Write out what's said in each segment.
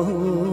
Oh.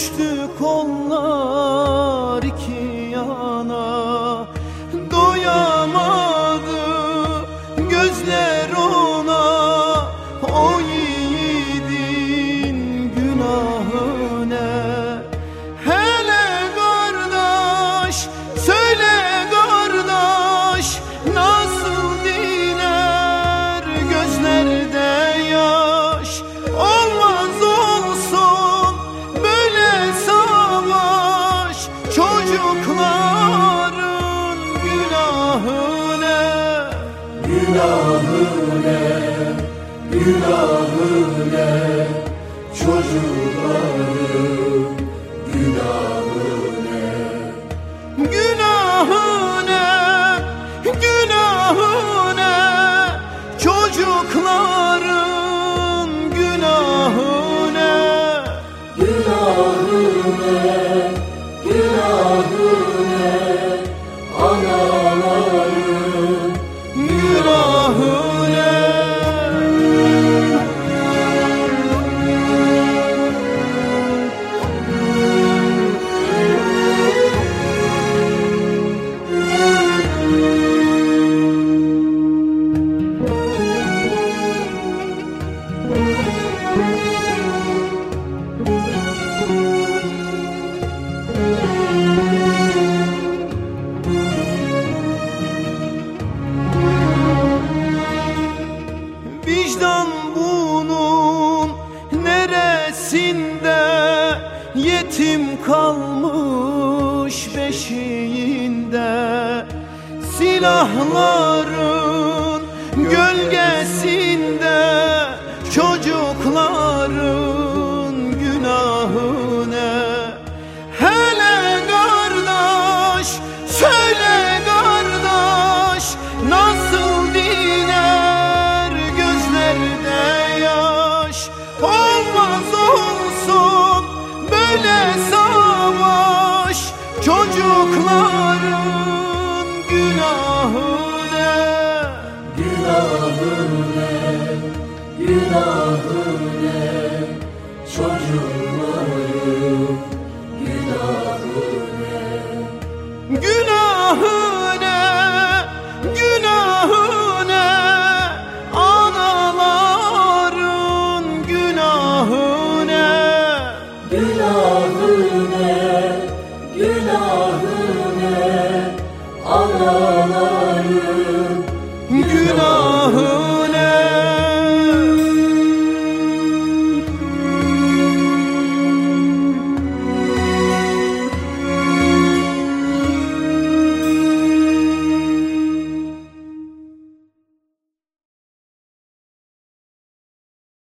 düştü kollar. günahı ne? Günahı ne? Günahı ne? Çocuklar Yetim kalmış beşiğinde. Silahları ile savaş çocukların günahı ne? Günahı ne? Günahı ne? Çocukların